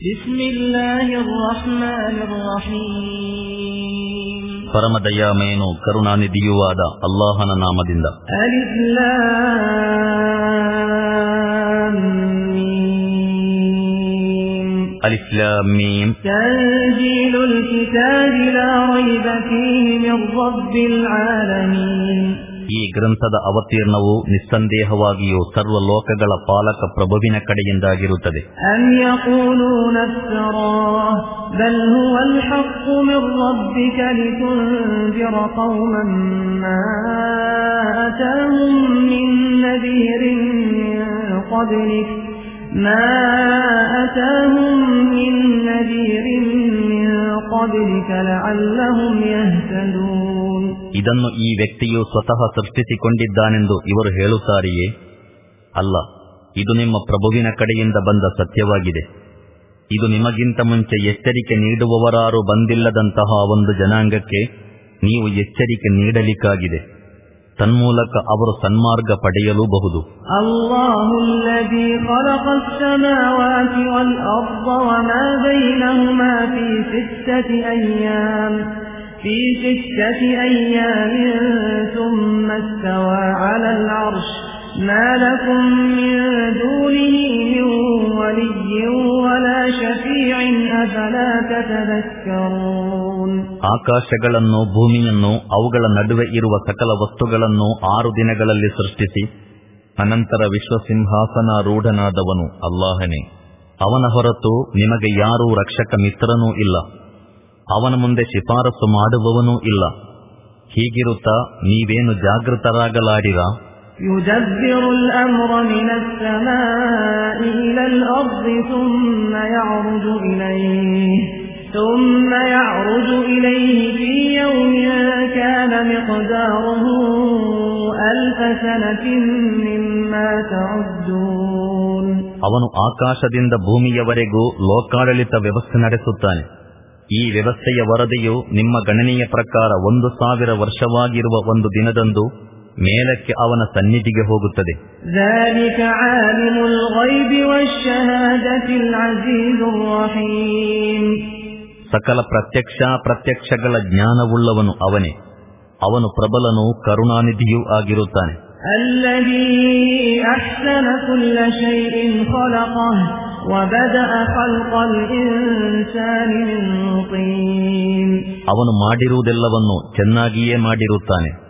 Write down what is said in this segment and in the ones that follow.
بسم الله الرحمن الرحيم ಪರಮದಯಾಮಯನು ಕರುಣಾನಿಧಿಯೂ ಆದ ಅಲ್ಲಾಹನ ನಾಮದಿಂದ ألف لام ميم. ಅಲಿಸ್ಲಾಂ ಮೀಮ್ تنزيل الكتاب لا ريب فيه من رب العالمين ಈ ಗ್ರಂಥದ ಅವತೀರ್ಣವು ನಿಸ್ಸಂದೇಹವಾಗಿಯೂ ಸರ್ವ ಲೋಕಗಳ ಪಾಲಕ ಪ್ರಭುವಿನ ಕಡೆಯಿಂದಾಗಿರುತ್ತದೆ أم يقولون افتراه بل هو الحق من ربك لتنذر قوما ما أتاهم من نذير ಇದನ್ನು ಈ ವ್ಯಕ್ತಿಯು ಸ್ವತಃ ಸೃಷ್ಟಿಸಿಕೊಂಡಿದ್ದಾನೆಂದು ಇವರು ಹೇಳುತ್ತಾರೆಯೇ? ಅಲ್ಲ, ಇದು ನಿಮ್ಮ ಪ್ರಭುವಿನ ಕಡೆಯಿಂದ ಬಂದ ಸತ್ಯವಾಗಿದೆ. ಇದು ನಿಮಗಿಂತ ಮುಂಚೆ ಎಚ್ಚರಿಕೆ ನೀಡುವವರಾರು ಬಂದಿಲ್ಲದಂತಹ ಒಂದು ಜನಾಂಗಕ್ಕೆ ನೀವು ಎಚ್ಚರಿಕೆ ನೀಡಲಿಕ್ಕಾಗಿದೆ. ತನ್ಮೂಲಕ ಅವರು ಸನ್ಮಾರ್ಗ ಪಡೆಯಲೂಬಹುದು الله الذي خلق السماوات والأرض وما بينهما في ستة أيام في ستة أيام ثم استوى على العرش ما لكم من دونه من ولي ಆಕಾಶಗಳನ್ನು, ಭೂಮಿಯನ್ನು, ಅವುಗಳ ನಡುವೆ ಇರುವ ಸಕಲ ವಸ್ತುಗಳನ್ನು ಆರು ದಿನಗಳಲ್ಲಿ ಸೃಷ್ಟಿಸಿ, ಅನಂತರ ವಿಶ್ವಸಿಂಹಾಸನಾರೂಢನಾದವನು ಅಲ್ಲಾಹನೇ. ಅವನ ಹೊರತು ನಿಮಗೆ ಯಾರೂ ರಕ್ಷಕ ಮಿತ್ರನೂ ಇಲ್ಲ. ಅವನ ಮುಂದೆ ಶಿಫಾರಸು ಮಾಡುವವನೂ ಇಲ್ಲ. ಹೀಗಿರುತ್ತಾ ನೀವೇನು ಜಾಗೃತರಾಗಲಾಡಿರ الأرض ثم يعرج إليه ثم يعرج إليه في يوم كان مقداره ألف سنة مما تعدون ಅವನು ಆಕಾಶದಿಂದ ಭೂಮಿಯವರೆಗೂ ಲೋಕಾಡಳಿತ ವ್ಯವಸ್ಥೆ ನಡೆಸುತ್ತಾನೆ ಈ ವ್ಯವಸ್ಥೆಯ ವರದಿಯು ನಿಮ್ಮ ಗಣನೆಯ ಪ್ರಕಾರ ಒಂದು ಸಾವಿರ ವರ್ಷವಾಗಿರುವ ಒಂದು ದಿನದಂದು ಮೇಲಕ್ಕೆ ಅವನ ಸನ್ನಿಧಿಗೆ ಹೋಗುತ್ತದೆ. ಸಕಲ ಪ್ರತ್ಯಕ್ಷ ಪ್ರತ್ಯಕ್ಷಗಳ ಜ್ಞಾನವುಳ್ಳವನು ಅವನೇ. ಅವನು ಪ್ರಬಲನು ಕರುಣಾನಿಧಿಯೂ ಆಗಿರುತ್ತಾನೆ. ಅವನು ಮಾಡಿರುವುದೆಲ್ಲವನ್ನು ಚೆನ್ನಾಗಿಯೇ ಮಾಡಿರುತ್ತಾನೆ.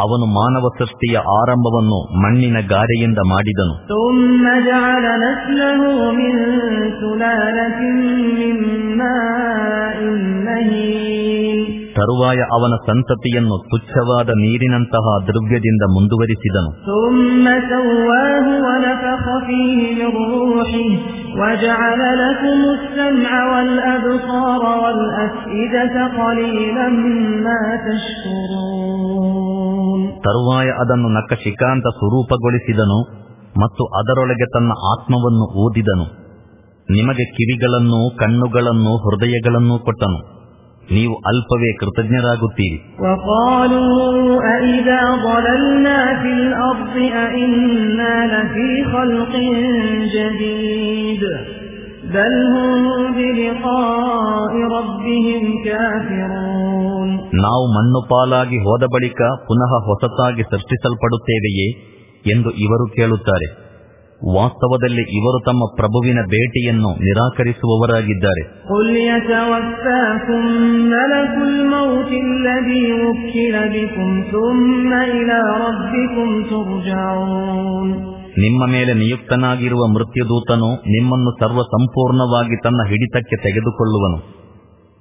ಅವನು ಮಾನವ ಸೃಷ್ಟಿಯ ಆರಂಭವನ್ನು ಮಣ್ಣಿನ ಗಾರೆಯಿಂದ ಮಾಡಿದನು. ತರುವಾಯ ಅವನ ಸಂತತಿಯನ್ನು ತುಚ್ಛವಾದ ನೀರಿನಂತಹ ದ್ರವ್ಯದಿಂದ ಮುಂದುವರಿಸಿದನು. ತರುವಾಯ ಅದನ್ನು ನಕ್ಕ ಶಿಖಾಂತ ಸ್ವರೂಪಗೊಳಿಸಿದನು ಮತ್ತು ಅದರೊಳಗೆ ತನ್ನ ಆತ್ಮವನ್ನು ಓದಿದನು. ನಿಮಗೆ ಕಿವಿಗಳನ್ನು ಕಣ್ಣುಗಳನ್ನು ಹೃದಯಗಳನ್ನು ಕೊಟ್ಟನು. ನೀವು ಅಲ್ಪವೇ ಕೃತಜ್ಞರಾಗುತ್ತೀರಿ. بل هم بلقاء ربهم كافرون ನಾವು ಮಣ್ಣು ಪಾಲಾಗಿ ಹೋದ ಬಳಿಕ ಪುನಃ ಹೊಸತಾಗಿ ಸೃಷ್ಟಿಸಲ್ಪಡುತ್ತೇವೆಯೇ ಎಂದು ಇವರು ಕೇಳುತ್ತಾರೆ ವಾಸ್ತವದಲ್ಲಿ ಇವರು ತಮ್ಮ ಪ್ರಭುವಿನ ಭೇಟಿಯನ್ನು ನಿರಾಕರಿಸುವವರಾಗಿದ್ದಾರೆ ನಿಮ್ಮ ಮೇಲೆ ನಿಯುಕ್ತನಾಗಿರುವ ಮೃತ್ಯುದೂತನು ನಿಮ್ಮನ್ನು ಸರ್ವ ಸಂಪೂರ್ಣವಾಗಿ ತನ್ನ ಹಿಡಿತಕ್ಕೆ ತೆಗೆದುಕೊಳ್ಳುವನು.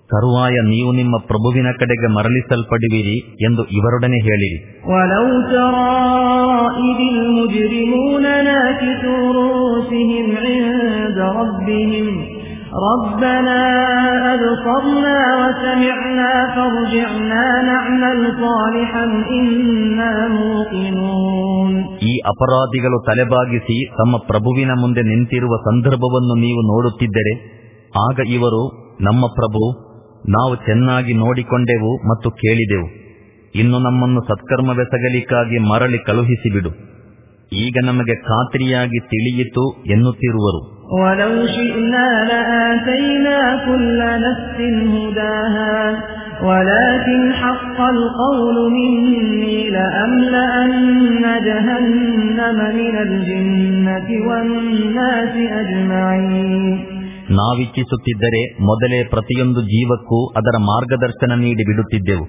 ತರುವಾಯ ನೀವು ನಿಮ್ಮ ಪ್ರಭುವಿನ ಕಡೆಗೆ ಮರಳಿಸಲ್ಪಡುವಿರಿ ಎಂದು ಇವರೊಡನೆ ಹೇಳಿರಿ. ಮುಜರಿಮೂನ ترى إذ المجرمون ناكسوا رؤوسهم عند ربهم ربنا أبصرنا وسمعنا فارجعنا نعمل صالحا إنا موقنون ಈ ಅಪರಾಧಿಗಳು ತಲೆಬಾಗಿಸಿ ತಮ್ಮ ಪ್ರಭುವಿನ ಮುಂದೆ ನಿಂತಿರುವ ಸಂದರ್ಭವನ್ನು ನೀವು ನೋಡುತ್ತಿದ್ದರೆ ಆಗ ಇವರು ನಮ್ಮ ಪ್ರಭು ನಾವು ಚೆನ್ನಾಗಿ ನೋಡಿಕೊಂಡೆವು ಮತ್ತು ಕೇಳಿದೆವು ಇನ್ನು ನಮ್ಮನ್ನು ಸತ್ಕರ್ಮವೆಸಗಲಿಕ್ಕಾಗಿ ಮರಳಿ ಕಳುಹಿಸಿಬಿಡು ಈಗ ನಮಗೆ ಖಾತ್ರಿಯಾಗಿ ತಿಳಿಯಿತು ಎನ್ನುತ್ತಿರುವರು ولو شئنا كل نفس هداها ولكن حق القول مني لأملأن جهنم من الجنة والناس أجمعين ನಾವಿಚ್ಛಿಸುತ್ತಿದ್ದರೆ ಮೊದಲೇ ಪ್ರತಿಯೊಂದು ಜೀವಕ್ಕೂ ಅದರ ಮಾರ್ಗದರ್ಶನ ನೀಡಿ ಬಿಡುತ್ತಿದ್ದೆವು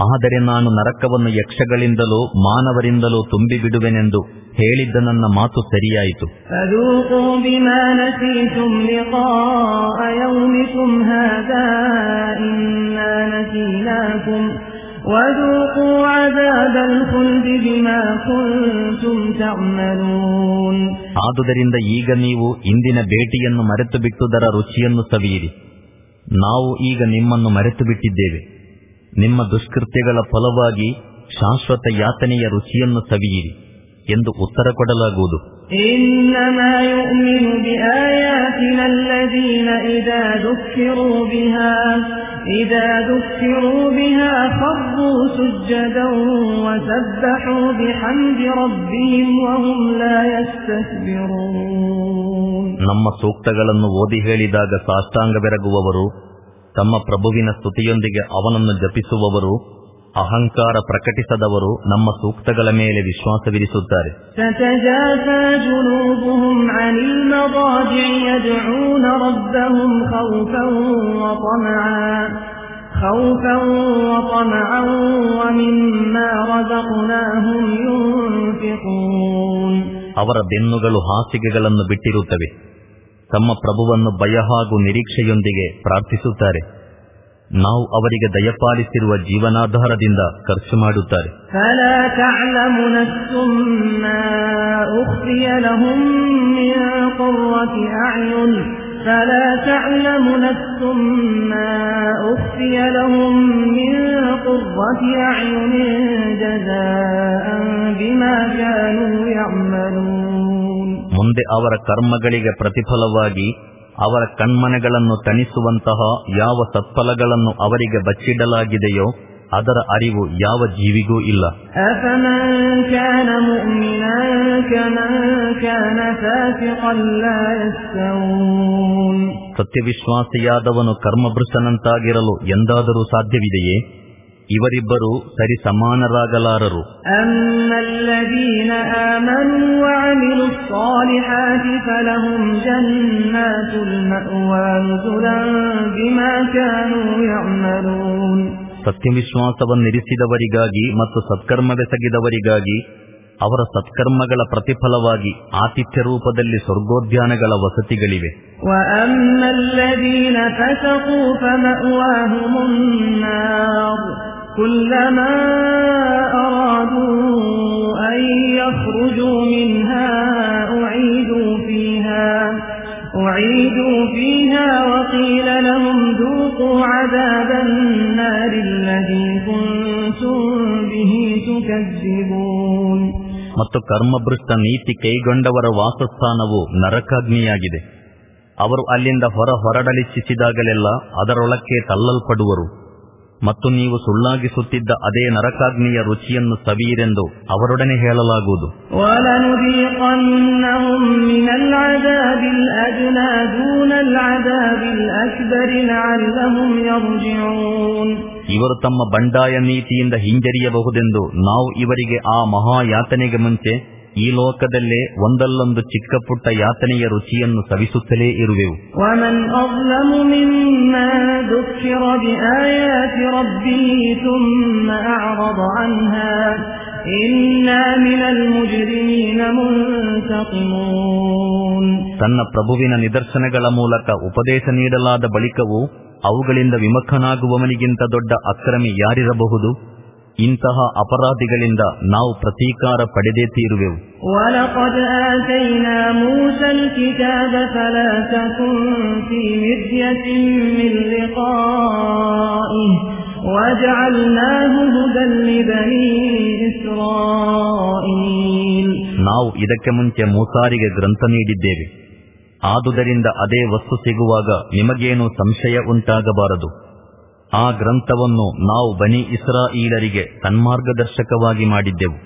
ಆದರೆ ನಾನು ನರಕವನ್ನು ಯಕ್ಷಗಳಿಂದಲೂ ಮಾನವರಿಂದಲೂ ತುಂಬಿಬಿಡುವೆನೆಂದು ಹೇಳಿದ್ದ ನನ್ನ ಮಾತು ಸರಿಯಾಯಿತು. ಆದುದರಿಂದ ಈಗ ನೀವು ಇಂದಿನ ಭೇಟಿಯನ್ನು ಮರೆತು ಬಿಟ್ಟುದರ ರುಚಿಯನ್ನು ಸವಿಯಿರಿ. ನಾವು ಈಗ ನಿಮ್ಮನ್ನು ಮರೆತು ಬಿಟ್ಟಿದ್ದೇವೆ ನಿಮ್ಮ ದುಷ್ಕೃತ್ಯಗಳ ಫಲವಾಗಿ ಶಾಶ್ವತ ಯಾತನೆಯ ರುಚಿಯನ್ನು ಸವಿಯಿರಿ ಎಂದು ಉತ್ತರ ಕೊಡಲಾಗುವುದು. ನಮ್ಮ ಸೂಕ್ತಗಳನ್ನು ಓದಿ ಹೇಳಿದಾಗ ಸಾಷ್ಟಾಂಗವೆರಗುವವರು ತಮ್ಮ ಪ್ರಭುವಿನ ಸ್ತುತಿಯೊಂದಿಗೆ ಅವನನ್ನು ಜಪಿಸುವವರು ಅಹಂಕಾರ ಪ್ರಕಟಿಸದವರು ನಮ್ಮ ಸೂಕ್ತಗಳ ಮೇಲೆ ವಿಶ್ವಾಸವಿರಿಸುತ್ತಾರೆ. ಅವರ ಬೆನ್ನುಗಳು ಹಾಸಿಗೆಗಳನ್ನು ಬಿಟ್ಟಿರುತ್ತವೆ. ತಮ್ಮ ಪ್ರಭುವನ್ನು ಭಯ ಹಾಗೂ ನಿರೀಕ್ಷೆಯೊಂದಿಗೆ ಪ್ರಾರ್ಥಿಸುತ್ತಾರೆ ನಾವು ಅವರಿಗೆ ದಯಪಾಲಿಸಿರುವ ಜೀವನಾಧಾರದಿಂದ ಖರ್ಚು ಮಾಡುತ್ತಾರೆ فلا تعلم نفس ما أخفي لهم من قرة أعين فلا تعلم نفس ما أخفي لهم من قرة أعين جزاء بما كانوا يعملون ಮುಂದೆ ಅವರ ಕರ್ಮಗಳಿಗೆ ಪ್ರತಿಫಲವಾಗಿ ಅವರ ಕಣ್ಮನೆಗಳನ್ನು ತಣಿಸುವಂತಹ ಯಾವ ಸತ್ಫಲಗಳನ್ನು ಅವರಿಗೆ ಬಚ್ಚಿಡಲಾಗಿದೆಯೋ ಅದರ ಅರಿವು ಯಾವ ಜೀವಿಗೂ ಇಲ್ಲ. ಸತ್ಯವಿಶ್ವಾಸಿಯಾದವನು ಕರ್ಮಭೃಷ್ಟನಂತಾಗಿರಲು ಎಂದಾದರೂ ಸಾಧ್ಯವಿದೆಯೇ? ಇವರಿಬ್ಬರು ಸರಿ ಸಮಾನರಾಗಲಾರರು أما الذين آمنوا وعملوا الصالحات فلهم جنات المأوى نزلا بما كانوا يعملون ಸತ್ಯವಿಶ್ವಾಸವನ್ನಿರಿಸಿದವರಿಗಾಗಿ ಮತ್ತು ಸತ್ಕರ್ಮವೆಸಗಿದವರಿಗಾಗಿ ಅವರ ಸತ್ಕರ್ಮಗಳ ಪ್ರತಿಫಲವಾಗಿ ಆತಿಥ್ಯ ರೂಪದಲ್ಲಿ ಸ್ವರ್ಗೋದ್ಯಾನಗಳ ವಸತಿಗಳಿವೆ وأما الذين فسقوا فمأواهم النار كلما أرادوا أن يخرجوا منها أعيدوا فيها أعيدوا فيها وقيل لهم ذوقوا عذاب النار الذي كنتم به تكذبون ಮತ್ತು ಕರ್ಮಭೃಷ್ಟ ನೀತಿ ಕೈಗೊಂಡವರ ವಾಸಸ್ಥಾನವು ನರಕಾಗ್ನಿಯಾಗಿದೆ ಅವರು ಅಲ್ಲಿಂದ ಹೊರ ಹೊರಡಲಿಚ್ಛಿಸಿದಾಗಲೆಲ್ಲ ಅದರೊಳಕ್ಕೆ ತಳ್ಳಲ್ಪಡುವರು ಮತ್ತು ನೀವು ಸುಳ್ಳಾಗಿಸುತ್ತಿದ್ದ ಅದೇ ನರಕಾಗ್ನಿಯ ರುಚಿಯನ್ನು ಸವಿಯಿರೆಂದು ಅವರೊಡನೆ ಹೇಳಲಾಗುವುದು. ಇವರು ತಮ್ಮ ಬಂಡಾಯ ನೀತಿಯಿಂದ ಹಿಂಜರಿಯಬಹುದೆಂದು ನಾವು ಇವರಿಗೆ ಆ ಮಹಾಯಾತನೆಗೆ ಮುಂಚೆ ಈ ಲೋಕದಲ್ಲೇ ಒಂದಲ್ಲೊಂದು ಚಿಕ್ಕ ಪುಟ್ಟ ಯಾತನೆಯ ರುಚಿಯನ್ನು ಸವಿಸುತ್ತಲೇ ಇರುವೆವು. ذكر بآيات ربه ثم أعرض عنها إنا من المجرمين منتقمون ತನ್ನ ಪ್ರಭುವಿನ ನಿದರ್ಶನಗಳ ಮೂಲಕ ಉಪದೇಶ ನೀಡಲಾದ ಬಳಿಕವೂ ಅವುಗಳಿಂದ ವಿಮುಖನಾಗುವವನಿಗಿಂತ ದೊಡ್ಡ ಅಕ್ರಮಿ ಯಾರಿರಬಹುದು ಇಂತಹ ಅಪರಾಧಿಗಳಿಂದ ನಾವು ಪ್ರತೀಕಾರ ಪಡೆದೇ ತೀರುವೆವು. ನಾವು ಇದಕ್ಕೆ ಮುಂಚೆ ಮೂಸಾರಿಗೆ ಗ್ರಂಥ ನೀಡಿದ್ದೇವೆ. ಆದುದರಿಂದ ಅದೇ ವಸ್ತು ಸಿಗುವಾಗ ನಿಮಗೇನು ಸಂಶಯ ಉಂಟಾಗಬಾರದು. ಆ ಗ್ರಂಥವನ್ನು ನಾವು ಬನಿ ಇಸ್ರಾ ಈಳರಿಗೆ ತನ್ಮಾರ್ಗದರ್ಶಕವಾಗಿ ಮಾಡಿದ್ದೆವು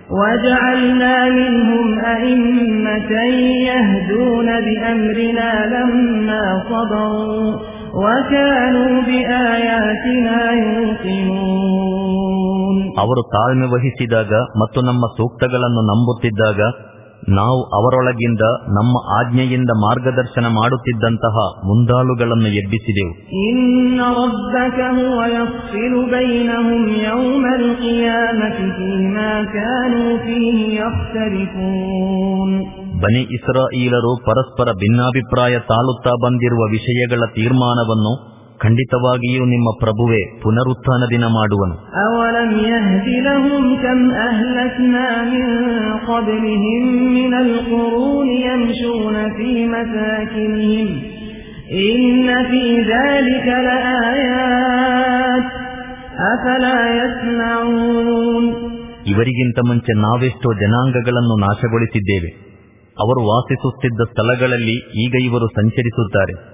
ಅವರು ತಾಳ್ಮೆ ವಹಿಸಿದಾಗ ಮತ್ತು ನಮ್ಮ ಸೂಕ್ತಗಳನ್ನು ನಂಬುತ್ತಿದ್ದಾಗ ನಾವು ಅವರೊಳಗಿಂದ ನಮ್ಮ ಆಜ್ಞೆಯಿಂದ ಮಾರ್ಗದರ್ಶನ ಮಾಡುತ್ತಿದ್ದಂತಹ ಮುಂದಾಳುಗಳನ್ನು ಎಬ್ಬಿಸಿದೆವು. ಬನಿ ಇಸ್ರಾಯೀಲರು ಪರಸ್ಪರ ಭಿನ್ನಾಭಿಪ್ರಾಯ ತಾಳುತ್ತಾ ಬಂದಿರುವ ವಿಷಯಗಳ ತೀರ್ಮಾನವನ್ನು ಖಂಡಿತವಾಗಿಯೂ ನಿಮ್ಮ ಪ್ರಭುವೆ ಪುನರುತ್ಥಾನ ದಿನ ಮಾಡುವನು. ಇವರಿಗಿಂತ ಮುಂಚೆ ನಾವೆಷ್ಟೋ ಜನಾಂಗಗಳನ್ನು ನಾಶಗೊಳಿಸಿದ್ದೇವೆ. ಅವರು ವಾಸಿಸುತ್ತಿದ್ದ ಸ್ಥಳಗಳಲ್ಲಿ ಈಗ ಇವರು ಸಂಚರಿಸುತ್ತಾರೆ.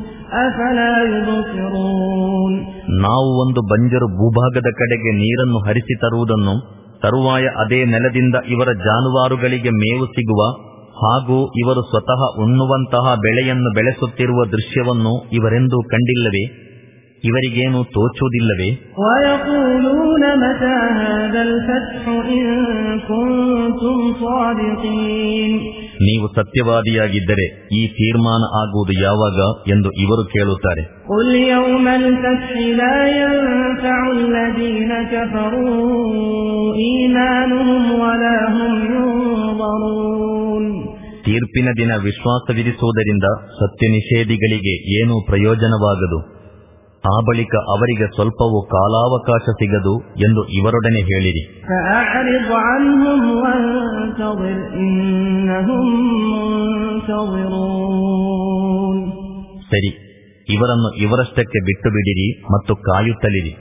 ನಾವು ಒಂದು ಬಂಜರು ಭೂಭಾಗದ ಕಡೆಗೆ ನೀರನ್ನು ಹರಿಸಿ ತರುವುದನ್ನು ತರುವಾಯ ಅದೇ ನೆಲದಿಂದ ಇವರ ಜಾನುವಾರುಗಳಿಗೆ ಮೇವು ಸಿಗುವ ಹಾಗೂ ಇವರು ಸ್ವತಃ ಉಣ್ಣುವಂತಹ ಬೆಳೆಯನ್ನು ಬೆಳೆಸುತ್ತಿರುವ ದೃಶ್ಯವನ್ನು ಇವರೆಂದೂ ಕಂಡಿಲ್ಲವೇ? ಇವರಿಗೇನು ತೋಚುವುದಿಲ್ಲವೇ? ನೀವು ಸತ್ಯವಾದಿಯಾಗಿದ್ದರೆ ಈ ತೀರ್ಮಾನ ಆಗುವುದು ಯಾವಾಗ ಎಂದು ಇವರು ಕೇಳುತ್ತಾರೆ. ತೀರ್ಪಿನ ದಿನ ವಿಶ್ವಾಸ ವಿಧಿಸುವುದರಿಂದ ಸತ್ಯ ನಿಷೇಧಿಗಳಿಗೆ ಏನೂ ಪ್ರಯೋಜನವಾಗದು. ಆ ಬಳಿಕ ಅವರಿಗೆ ಸ್ವಲ್ಪವೂ ಕಾಲಾವಕಾಶ ಸಿಗದು ಎಂದು ಇವರೊಡನೆ ಹೇಳಿರಿ. ಸರಿ ಇವರನ್ನು ಇವರಷ್ಟಕ್ಕೆ ಬಿಟ್ಟು ಬಿಡಿರಿ ಮತ್ತು ಕಾಯುತ್ತಲಿರಿ.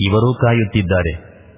ಇವರೂ ಕಾಯುತ್ತಿದ್ದಾರೆ.